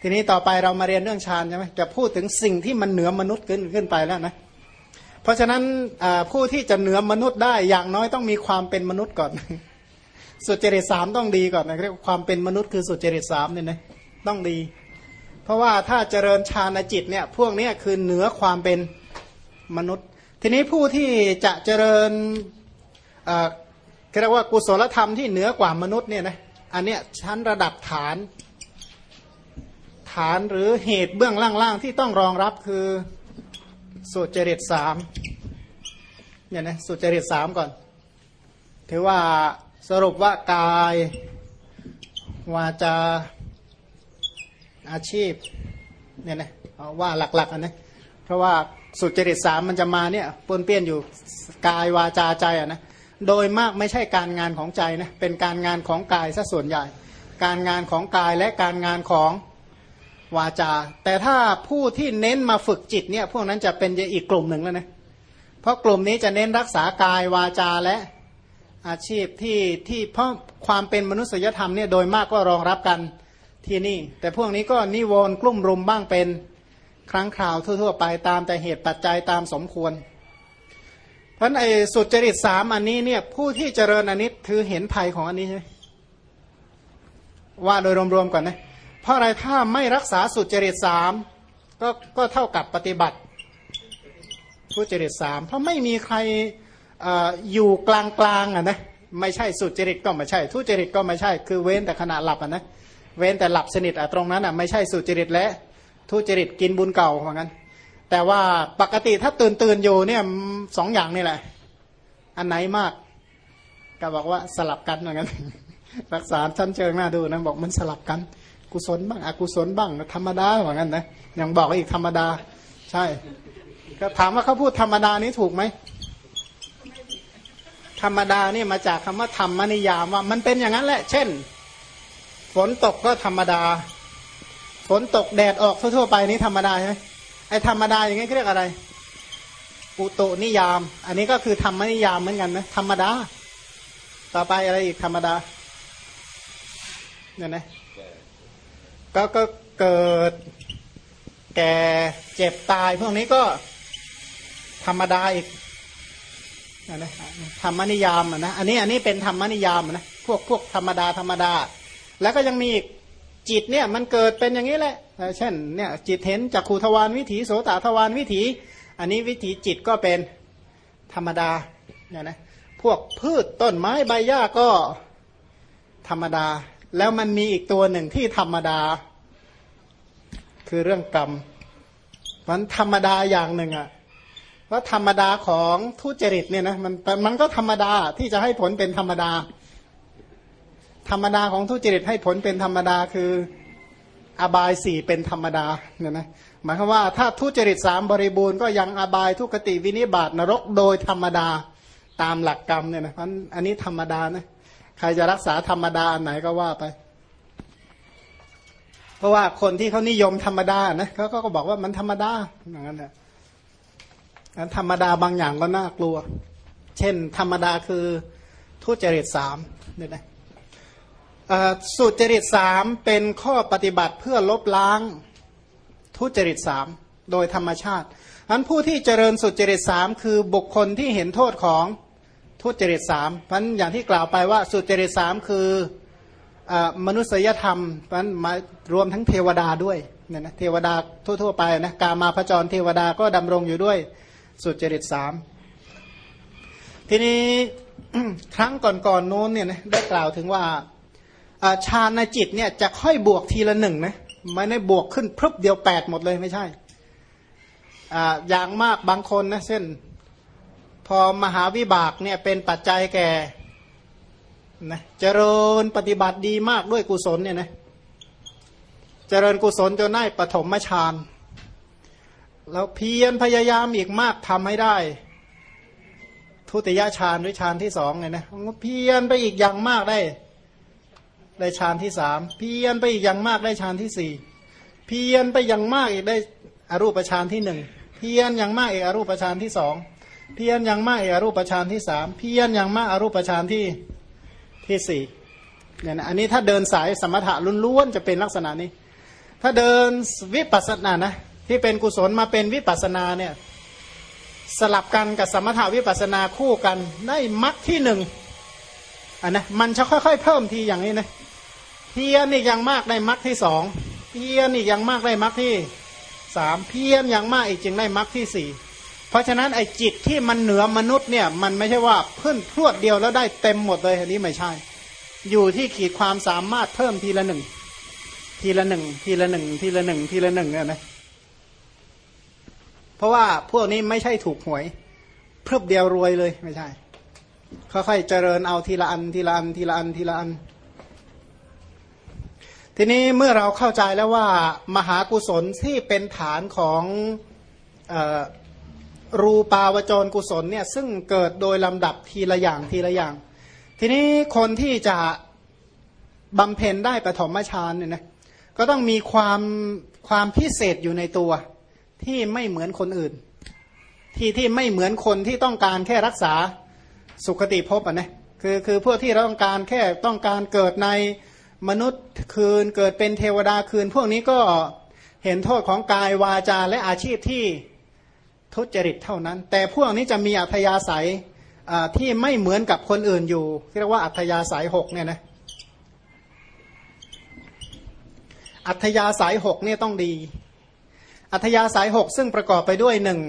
ทีนี้ต่อไปเรามาเรียนเรื่องฌานใช่ไหมจะพูดถึงสิ่งที่มันเหนือมนุษย์ขึ้นขึ้นไปแล้วนะ เพราะฉะนั้นผู้ที่จะเหนือมนุษย์ได้อย่างน้อยต้องมีความเป็นมนุษย์ก่อน สุจริตสามต้องดีก่อนนะเรียกความเป็นมนุษย์คือสุจริตสามเนี่ยนะต้องดี เพราะว่าถ้าเจริญฌานจิตเนี่ย พวกนี้คือเหนือความเป็นมนุษย์ ทีนี้ผู้ที่จะเจริญเรียกว่ากุศลธรรมที่เหนือกว่ามนุษย์เนี่ยนะอันเนี้ยชั้นระดับฐานานหรือเหตุเบื้องล่างๆที่ต้องรองรับคือสุจริตสามเนี่ยนะสุจริตสามก่อน ถือว่าสรุปว่ากาย วาจาอาชีพเนี่ยนะว่าหลักๆอันนะเพราะว่าสุจริตสามมันจะมาเนี่ยปนเปี้ยนอยู่กายวาจาใจอะนะโดยมากไม่ใช่การงานของใจนะเป็นการงานของกายซะส่วนใหญ่ การงานของกายและการงานของ วาจา แต่ถ้าผู้ที่เน้นมาฝึกจิตเนี่ยพวกนั้นจะเป็นอีกกลุ่มหนึ่งแล้วนะเพราะกลุ่มนี้จะเน้นรักษากายวาจาและอาชีพที่ที่เพราะความเป็นมนุษยธรรมเนี่ยโดยมากก็รองรับกันที่นี่ แต่พวกนี้ก็นิวรณ์กลุ่มรุมบ้างเป็นครั้งคราวทั่ว ๆ ไปตามแต่เหตุปัจจัยตามสมควร เพราะไอ้สุจริตสามอันนี้เนี่ยผู้ที่เจริญอันนี้คือเห็นภัยของอันนี้ใช่ไหมว่าโดยรวมๆก่อนนะ เพราะอะไรถ้าไม่รักษาสุจริตสามก็ก็เท่ากับปฏิบัติทุจริตสามเพราะไม่มีใครออยู่กลางๆอะนะไม่ใช่สุจริตก็ไม่ใช่ทุจริตก็ไม่ใช่ คือเว้นแต่ขณะหลับอะนะเว้นแต่หลับสนิทอะตรงนั้นอะไม่ใช่สุจริตและทุจริตกินบุญเก่าเหมือนกันแต่ว่าปกติถ้าตื่นตื่นอยู่เนี่ยสองอย่างนี่แหละ อันไหนมาก ก็บอกว่าสลับกันเหมือนกันรักษาชั้นเชิงหน้าดูนะบอกมันสลับกัน กุศลบ้างอกุศลบ้างธรรมดาเหมือนกันนะยังบอกอีกธรรมดา ใช่ ก็ถามว่าเขาพูดธรรมดานี้ถูกไหมธรรมดานี่มาจากคำว่าธรรมนิยามว่ามันเป็นอย่างนั้นแหละ เช่น ฝนตกก็ธรรมดา ฝนตกแดดออกทั่วๆไปนี้ธรรมดาใช่ไหมไอ้ธรรมดาอย่างนี้เรียกอะไร อุตุนิยาม อันนี้ก็คือธรรมนิยามเหมือนกันนะธรรมดา ต่อไปอะไรอีกธรรมดาเนี่ยนะ ก็ก็เกิดแก่เจ็บตายพวกนี้ก็ธรรมดาอีกนะธรรมนิยามนะอันนี้อันนี้เป็นธรรมนิยามนะพวกพวกธรรมดาธรรมดา แล้วก็ยังมีอีกจิตเนี่ยมันเกิดเป็นอย่างนี้แหละเช่นเนี่ยจิตเห็นจากขูทวารวิถีโสตทวารวิถี อันนี้วิถีจิตก็เป็นธรรมดาเนี่ยนะพวกพืชต้นไม้ใบหญ้าก็ธรรมดา แล้วมันมีอีกตัวหนึ่งที่ธรรมดา คือเรื่องกรรมมันธรรมดาอย่างหนึ่งอะว่าธรรมดาของทุจริตเนี่ยนะมันมันก็ธรรมดาที่จะให้ผลเป็นธรรมดา ธรรมดาของทุจริตให้ผลเป็นธรรมดาคืออบายสี่เป็นธรรมดาเนี่ยนะหมายความว่าถ้าทุจริตสามบริบูรณ์ก็ยังอบายทุกติวินิบาตนรกโดยธรรมดาตามหลักกรรมเนี่ยนะอันนี้ธรรมดานะ ใครจะรักษาธรรมดาอันไหนก็ว่าไป เพราะว่าคนที่เขานิยมธรรมดานะเขาก็บอกว่ามันธรรมดาอย่างนั้นแหละธรรมดาบางอย่างก็น่ากลัว เช่น ธรรมดาคือทุจริตสามเนี่ยนะสุจริตสามเป็นข้อปฏิบัติเพื่อลบล้าง ทุจริตสามโดยธรรมชาติอันผู้ที่เจริญสุจริตสามคือบุคคลที่เห็นโทษของ ทุจริตสามเพราะอย่างที่กล่าวไปว่าสุจริตสามคืออมนุษยธรรมเพราะมารวมทั้งเทวดาด้วยเนี่ยนะเทวดาทั่วๆไปนะกามาพระจรเทวดาก็ดำรงอยู่ด้วยสุจริตสามทีนี้ครั้งก่อนๆโน้นเนี่ยนะได้กล่าวถึงว่าฌานในจิตเนี่ยจะค่อยบวกทีละหนึ่งนะไม่ได้บวกขึ้นพรึบเดียวแปดหมดเลยไม่ใช่ออย่างมากบางคนนะเช่น พอมหาวิบากเนี่ยเป็นปัจจัยแก่นะเจริญปฏิบัติดีมากด้วยกุศลเนี่ยนะเจริญกุศลจนได้ปฐมฌานแล้วเพียรพยายามอีกมากทำให้ได้ ทุติยฌานหรือฌานที่สองเนี่ยนะเพียรไปอีกอย่างมากได้ ได้ฌานที่สามเพียนไปอีกอย่างมากได้ฌานที่สี่เพียนไปอย่างมากอีกได้อรูปฌานที่หนึ่งเพียนอย่างมากอีกอรูปฌานที่สอง เพียนอย่างมากอรูปฌานที่สามเพียนอย่างมากอรูปฌานที่ที่สี่เนี่ยนะอันนี้ถ้าเดินสายสมถะล้วนๆจะเป็นลักษณะนี้ ถ้าเดินวิปัสสนานะที่เป็นกุศลมาเป็นวิปัสสนาเนี่ยสลับกันกับสมถาวิปัสสนาคู่กันได้มรรคที่หนึ่งอันนะมันจะค่อยๆ เพิ่มทีอย่างนี้นะเพียรอีกอย่างมากได้มรรคที่สองเพียรอีกอย่างมากได้มรรคที่สามเพียรอย่างมากอีกจึงได้มรรคที่สี่ เพราะฉะนั้นไอ้จิตที่มันเหนือมนุษย์เนี่ยมันไม่ใช่ว่าเพิ่นพรวดเดียวแล้วได้เต็มหมดเลยอันนี้ไม่ใช่ อยู่ที่ขีดความสามารถเพิ่มทีละหนึ่งทีละหนึ่งทีละหนึ่งทีละหนึ่งทีละหนึ่งเนี่ยนะเพราะว่าพวกนี้ไม่ใช่ถูกหวย เพิ่มเดียวรวยเลยไม่ใช่ค่อยๆเจริญเอาทีละอันทีละอันทีละอันทีละอัน ทีนี้เมื่อเราเข้าใจแล้วว่ามหากุศลที่เป็นฐานของอ รูปาวจรกุศลเนี่ยซึ่งเกิดโดยลำดับทีละอย่างทีละอย่าง ทีนี้คนที่จะบำเพ็ญได้ปฐมฌานเนี่ยนะก็ต้องมีความความพิเศษอยู่ในตัวที่ไม่เหมือนคนอื่น ที่ที่ไม่เหมือนคนที่ต้องการแค่รักษาสุขติภพอะนะคือคือพวกที่เราต้องการแค่ต้องการเกิดในมนุษย์คืนเกิดเป็นเทวดาคืน พวกนี้ก็เห็นโทษของกายวาจาและอาชีพที่ ทุจริตเท่านั้น แต่พวกนี้จะมีอัธยาศัยที่ไม่เหมือนกับคนอื่นอยู่เรียกว่าอัธยาศัยหกเนี่ยนะอัธยาศัยหกเนี่ยต้องดี อัธยาศัยหกซึ่งประกอบไปด้วยหนึ่ง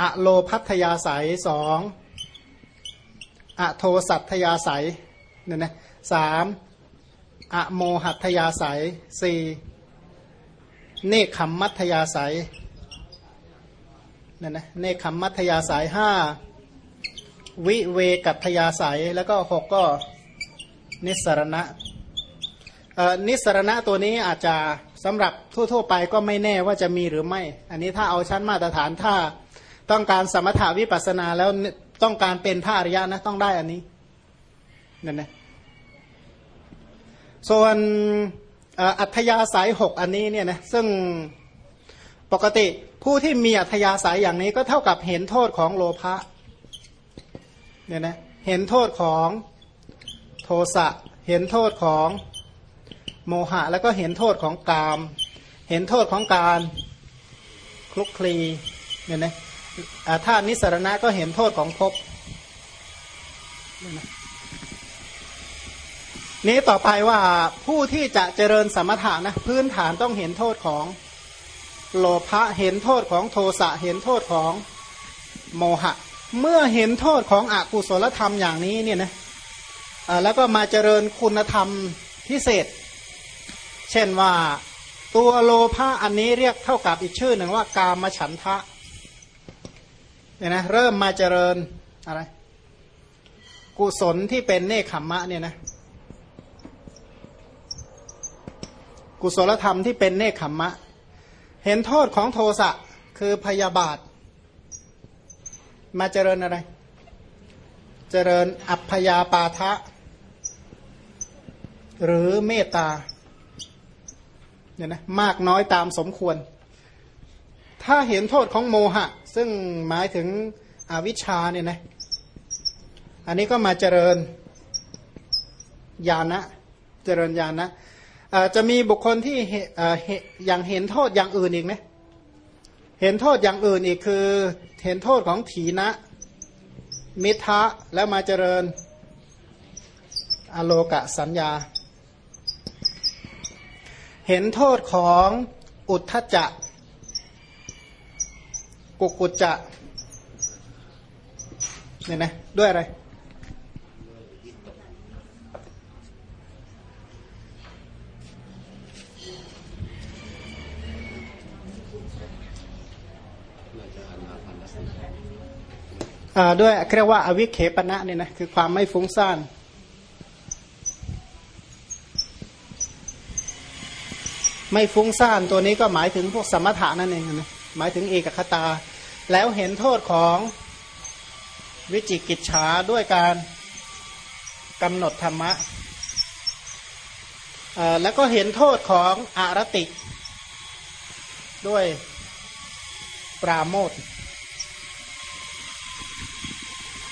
อโลพัทยาศัยสองอโทสัตยาศัยเนี่ยนะสามอโมหัตยาศัยสี่เนคขมมัตยาศัย นี่ยนะเนคขมมัตยาศัยห้าวิเวกัตยาศัยแล้วก็หกก็นิสรณะนิสรณะตัวนี้อาจจะสำหรับทั่ว ๆ ไปก็ไม่แน่ว่าจะมีหรือไม่ อันนี้ถ้าเอาชั้นมาตรฐานถ้าต้องการสมถาวิปัสนาแล้วต้องการเป็นพระอริยะนะต้องได้อันนี้นั่นนะส่วนอัธยาศัยหกอันนี้เนี่ยนะซึ่ง ปกติผู้ที่มีอัธยาศัยอย่างนี้ก็เท่ากับเห็นโทษของโลภะเนี่ยนะเห็นโทษของโทสะเห็นโทษของโมหะ แล้วก็เห็นโทษของกาม เห็นโทษของการคลุกคลีเนี่ยนะถ้านิสรณะก็เห็นโทษของภพนี้ต่อไปว่าผู้ที่จะเจริญสมถะนะพื้นฐานต้องเห็นโทษของ โลภะเห็นโทษของโทสะเห็นโทษของโมหะ เมื่อเห็นโทษของอกุศลธรรมอย่างนี้เนี่ยนะแล้วก็มาเจริญคุณธรรมพิเศษ เช่นว่าตัวโลภะอันนี้เรียกเท่ากับอีกชื่อหนึ่งว่ากามฉันทะเนี่ยนะเริ่มมาเจริญอะไรกุศลที่เป็นเนคขมมะเนี่ยนะกุศลธรรมที่เป็นเนคขมมะ เห็นโทษของโทสะคือพยาบาท มาเจริญอะไร เจริญอัพยาปาทะ หรือเมตตาเนี่ยนะมากน้อยตามสมควร ถ้าเห็นโทษของโมหะ ซึ่งหมายถึงอวิชชาเนี่ยนะอันนี้ก็มาเจริญญาณะเจริญญาณะ จะมีบุคคลที่อย่างเห็นโทษอย่างอื่นอีกไหมเห็นโทษอย่างอื่นอีกคือ เห็นโทษของถีนะ มิทะแล้วมาเจริญ อโลกะสัญญา เห็นโทษของอุทธจักกุกุจจะเนี่ยนะด้วยอะไร ด้วยเรียกว่าอวิเคปณะเนี่ยนะคือความไม่ฟุ้งซ่านไม่ฟุ้งซ่านตัวนี้ก็หมายถึงพวกสมถะนั่นเองนะหมายถึงเอกคตา แล้วเห็นโทษของวิจิกิจฉาด้วยการกำหนดธรรมะแล้วก็เห็นโทษของอารติ ด้วยปราโมท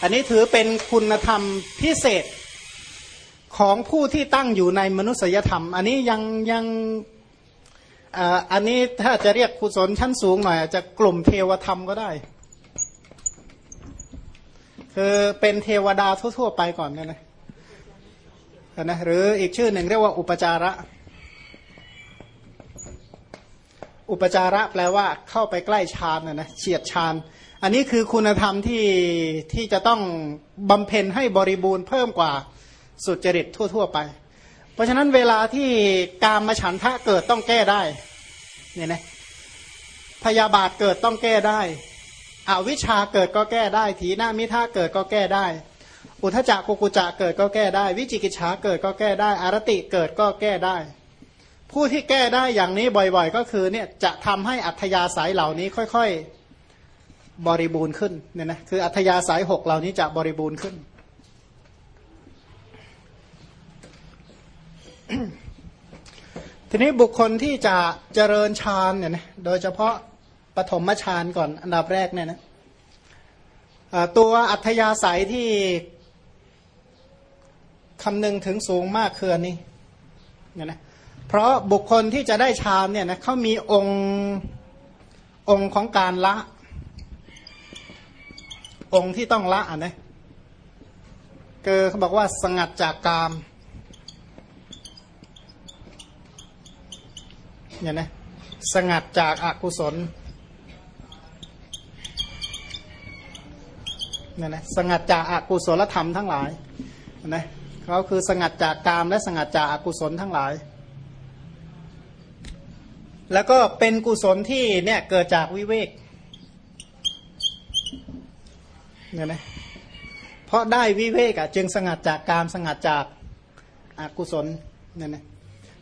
อันนี้ถือเป็นคุณธรรมพิเศษของผู้ที่ตั้งอยู่ในมนุษยธรรม อันนี้ยังยังอันนี้ถ้าจะเรียกกุศลชั้นสูงหน่อย จะกลุ่มเทวธรรมก็ได้ คือเป็นเทวดาทั่ว ๆ ไปก่อนนะนะนะหรืออีกชื่อหนึ่งเรียกว่าอุปจาระ อุปจาระแปลว่าเข้าไปใกล้ฌานนะนะเฉียดฌาน อันนี้คือคุณธรรมที่ที่จะต้องบำเพ็ญให้บริบูรณ์เพิ่มกว่าสุจริตทั่ว ๆ ไป เพราะฉะนั้นเวลาที่การมาฉันทะเกิดต้องแก้ได้เนี่ยนะพยาบาทเกิดต้องแก้ได้อวิชาเกิดก็แก้ได้ ถีนามิท่าเกิดก็แก้ได้ อุทจักกุกุจะเกิดก็แก้ได้ วิจิกิจฉาเกิดก็แก้ได้ อารติเกิดก็แก้ได้ ผู้ที่แก้ได้อย่างนี้บ่อยๆ ก็คือเนี่ยจะทำให้อัธยาศัยเหล่านี้ค่อยๆ บริบูรณ์ขึ้นเนี่ยนะคืออัธยาศัยหกเหล่านี้จะบริบูรณ์ขึ้น ทีนี้บุคคลที่จะเจริญฌานเนี่ยนะโดยเฉพาะปฐมฌานก่อนอันดับแรกเนี่ยนะตัวอัธยาศัยที่คำนึงถึงสูงมากคืออันนี้เนี่ยนะเพราะบุคคลที่จะได้ฌานเนี่ยนะเขามีองค์องค์ของการละ องค์ที่ต้องละอะนะเกิเขาบอกว่าสงัดจากกามเนี่ยนะสงัดจากอากุศลเนี่ยนะสงัดจากอากุศลธรรมทั้งหลายนะเขาคือสงัดจากกามและสงัดจากอากุศลทั้งหลาย แล้วก็เป็นกุศลที่เนี่ยเกิดจากวิเวก เนี่ยนะเพราะได้วิเวกอะจึงสงัดจากกามสงัดจากอากุศลเนี่ยนะ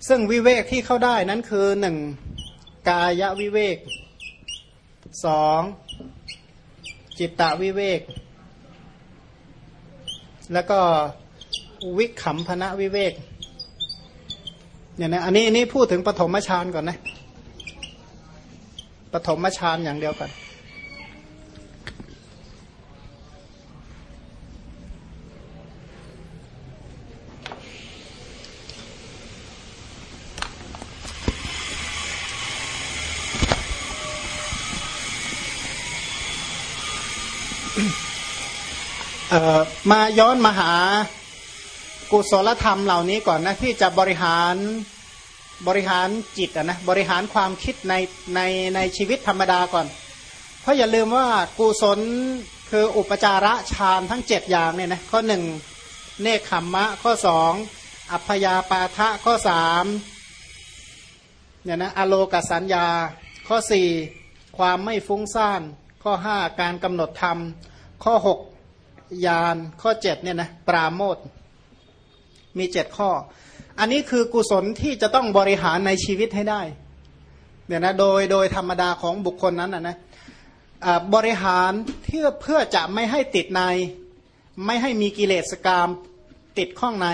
ซึ่งวิเวกที่เข้าได้นั้นคือหนึ่งกายวิเวกสองจิตตวิเวก แล้วก็วิขำพนะวิเวกเนี่ยนะอันนี้อันนี้พูดถึงปฐมฌานก่อนนะปฐมฌานอย่างเดียวกัน มาย้อนมาหากุศลธรรมเหล่านี้ก่อนนะที่จะบริหารบริหารจิตนะบริหารความคิดในในในชีวิตธรรมดาก่อน เพราะอย่าลืมว่ากุศลคืออุปจาระฌานทั้งเจ็ดอย่างเนี่ยนะข้อหนึ่งเนคขมมะ ข้อสองอัพยาปาทะข้อสามเนี่ยนะอโลกสัญญา ข้อสี่ความไม่ฟุ้งซ่าน ข้อห้าการกำหนดธรรม ข้อหก ยานข้อเจ็ดเนี่ยนะปราโมทมีเจ็ดข้อ อันนี้คือกุศลที่จะต้องบริหารในชีวิตให้ได้เนี่ยนะโดยโดยธรรมดาของบุคคลนั้นนะนะบริหารเพื่อเพื่อจะไม่ให้ติดใน ไม่ให้มีกิเลสกรรมติดข้องใน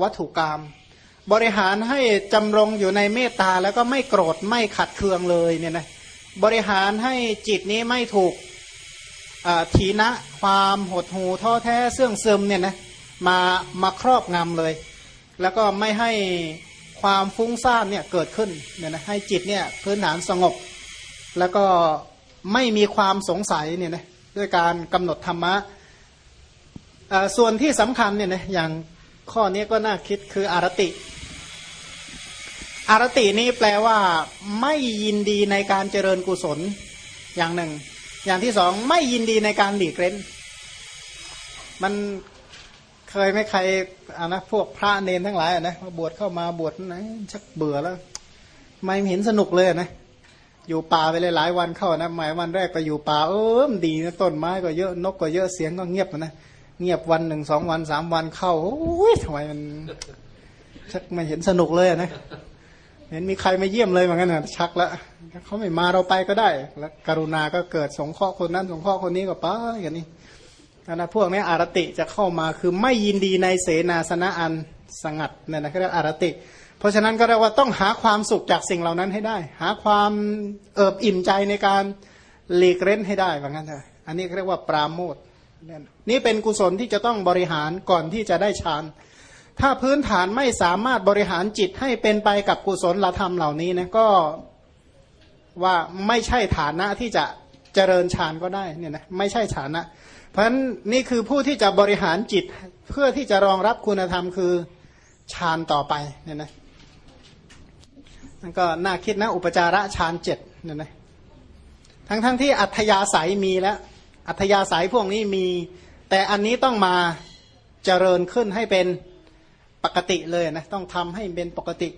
วัตถุกรรมบริหารให้จำรงอยู่ในเมตตาแล้วก็ไม่โกรธไม่ขัดเคืองเลยเนี่ยนะบริหารให้จิตนี้ไม่ถูก ทีนะความหดหูท้อแท้เสื่องซึมเนี่ยนะมามาครอบงำเลย แล้วก็ไม่ให้ความฟุ้งซ่านเนี่ยเกิดขึ้นเนี่ยนะให้จิตเนี่ยพื้นฐานสงบ แล้วก็ไม่มีความสงสัยเนี่ยนะด้วยการกำหนดธรรมะส่วนที่สำคัญเนี่ยนะอย่างข้อนี้ก็น่าคิดคืออารติ อารตินี้แปลว่าไม่ยินดีในการเจริญกุศลอย่างหนึ่ง อย่างที่สองไม่ยินดีในการหลีกเล้น มันเคยไม่ใครอ่านะพวกพระเนนทั้งหลายอะนะบวชเข้ามาบวชนะชักเบื่อแล้วไม่เห็นสนุกเลยนะอยู่ป่าไปเลยหลายวันเข้านะหมายวันแรกไปอยู่ป่าเออมดีนะต้นไม้ก็เยอะนกก็เยอะเสียงก็เงียบนะเงียบวันหนึ่งสองวันสามวันเข้าโอ้ยทำไมมันชักไม่เห็นสนุกเลยนะ เห็นมีใครมาเยี่ยมเลยเหมือนกันนะชักแล้วเขาไม่มาเราไปก็ได้ แล้วกรุณาก็เกิดสงเคราะห์คนนั้นสงเคราะห์คนนี้ก็ไปอย่างนี้นะพวกนี้อารติจะเข้ามาคือไม่ยินดีในเสนาสนะอันสงัดเนี่ยนะเขาเรียกอารติ เพราะฉะนั้นก็เรียกว่าต้องหาความสุขจากสิ่งเหล่านั้นให้ได้ หาความเอิบอิ่มใจในการหลีกเล่นให้ได้เหมือนกันเถออันนี้เรียกว่าปราโมทนี่เป็นกุศลที่จะต้องบริหารก่อนที่จะได้ฌาน ถ้าพื้นฐานไม่สามารถบริหารจิตให้เป็นไปกับกุศลธรรมเหล่านี้นะก็ว่าไม่ใช่ฐานะที่จะเจริญฌานก็ได้เนี่ยนะไม่ใช่ฐานะ เพราะฉะนั้นนี่คือผู้ที่จะบริหารจิตเพื่อที่จะรองรับคุณธรรมคือฌานต่อไปเนี่ยนะนั่นก็น่าคิดนะอุปจาระฌานเจ็ดเนี่ยนะทั้งทั้งที่อัธยาศัยมีแล้ว อัธยาศัยพวกนี้มี แต่อันนี้ต้องมาเจริญขึ้นให้เป็น ปกติเลยนะต้องทำให้เป็นปกติ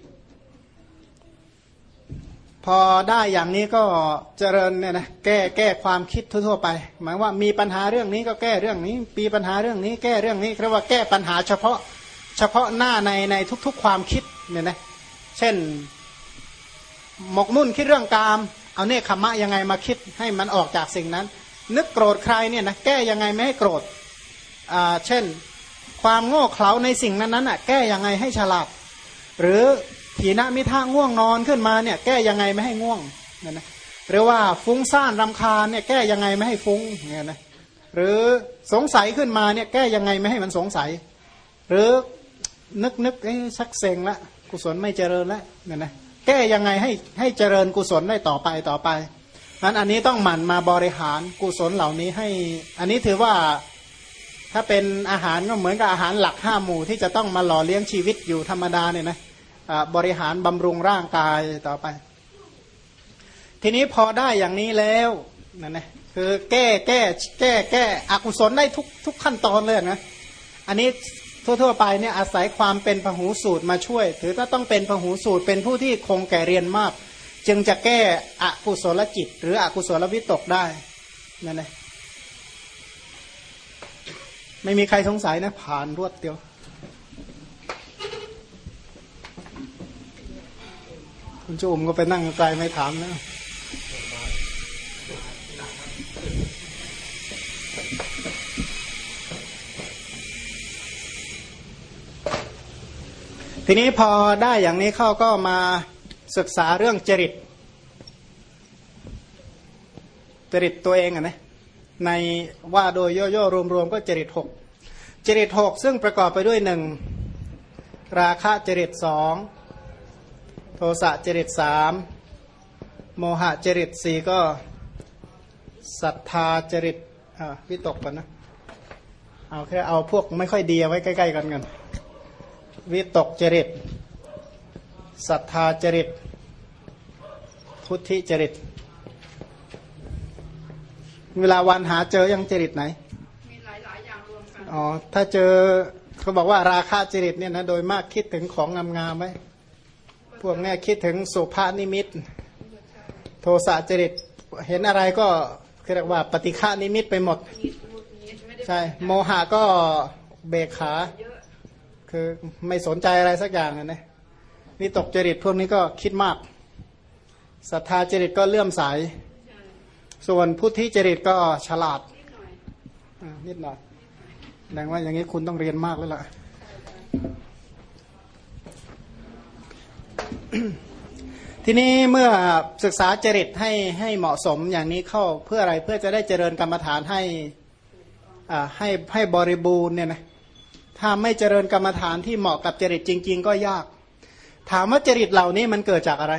พอได้อย่างนี้ก็เจริญเนี่ยนะแก้แก้ความคิดทั่ว ๆ ไป หมายว่ามีปัญหาเรื่องนี้ก็แก้เรื่องนี้มีปัญหาเรื่องนี้ แก้เรื่องนี้เรียกว่าแก้ปัญหาเฉพาะเฉพาะหน้าในในทุก ๆ ความคิดเนี่ยนะเช่นหมกมุ่นคิดเรื่องกาม เอาเนคขมะยังไงมาคิดให้มันออกจากสิ่งนั้น นึกโกรธใครเนี่ยนะแก้ยังไงไม่ให้โกรธอ่าเช่น ความโง่เขลาในสิ่งนั้นๆอะแก้ยังไงให้ฉลาด หรือถีนมิท่าง่วงนอนขึ้นมาเนี่ยแก้ยังไงไม่ให้ง่วงเนี่ยนะหรือว่าฟุ้งซ่านรำคาญเนี่ยแก้ยังไงไม่ให้ฟุ้งเนี่ยนะหรือสงสัยขึ้นมาเนี่ยแก้ยังไงไม่ให้มันสงสัย หรือนึกนึกสักเซ็งละกุศลไม่เจริญล้วเนี่ยนะแก้ยังไงให้ให้เจริญกุศลได้ต่อไปต่อไปนั้นอันนี้ต้องหมั่นมาบริหารกุศลเหล่านี้ให้ อันนี้ถือว่า ถ้าเป็นอาหารก็เหมือนกับอาหารหลักห้าหมู่ที่จะต้องมาหล่อเลี้ยงชีวิตอยู่ธรรมดาเนี่ยนะบริหารบำรุงร่างกายต่อไป ทีนี้พอได้อย่างนี้แล้วนั่นนะคือแก้แก้แก้แก้อกุศลได้ทุกทุกขั้นตอนเลยนะอันนี้ทั่วๆไปเนี่ยอาศัยความเป็นพหูสูตรมาช่วย ถือว่าต้องเป็นพหูสูตรเป็นผู้ที่คงแก่เรียนมาก จึงจะแก้อกุศลจิต หรืออกุศลวิตกได้นั่นแหละ ไม่มีใครสงสัยนะ ผ่านรวดเดียว คุณจุ่มก็ไปนั่งไกลไม่ถามนะทีนี้พอได้อย่างนี้เข้าก็มาศึกษาเรื่องจริต จริตตัวเองอะนะ ในว่าโดยย่อๆรวมๆก็จริตหกจริตหกซึ่งประกอบไปด้วยหนึ่งราคะจริตสองโทสะจริตสามโมหะจริตสี่ก็ศรัทธาจริตวิตกก่อนนะเอาแค่เอาพวกไม่ค่อยดีไว้ใกล้ๆกันกันวิตกจริตศรัทธาจริตพุทธิจริต เวลาวันหาเจอยังจริตไหน มีหลายๆอย่างรวมกัน อ๋อ ถ้าเจอเขาบอกว่าราคาจริตเนี่ยนะ โดยมากคิดถึงของงามๆไว้พวกนี้คิดถึงสุภานิมิต โทสะจริต เห็นอะไรก็เรียกว่าปฏิฆานิมิตไปหมดนิดมุดนิดไม่ได้ใช่ โมหะก็เบกขาเยอะคือไม่สนใจอะไรสักอย่างนะวิตกจริตพวกนี้ก็คิดมาก ศรัทธาจริตก็เลื่อมใสใช่ ส่วนพุทธิจริตก็ฉลาดนิดหน่อยแสดงว่าอย่างนี้คุณต้องเรียนมากแล้วล่ะ ทีนี้เมื่อศึกษาจริตให้ให้เหมาะสมอย่างนี้เข้าเพื่ออะไรเพื่อจะได้เจริญกรรมฐานให้อ่าให้ให้บริบูรณ์เนี่ยนะถ้าไม่เจริญกรรมฐานที่เหมาะกับจริตจริง ๆ ก็ยาก ถามว่าจริตเหล่านี้มันเกิดจากอะไร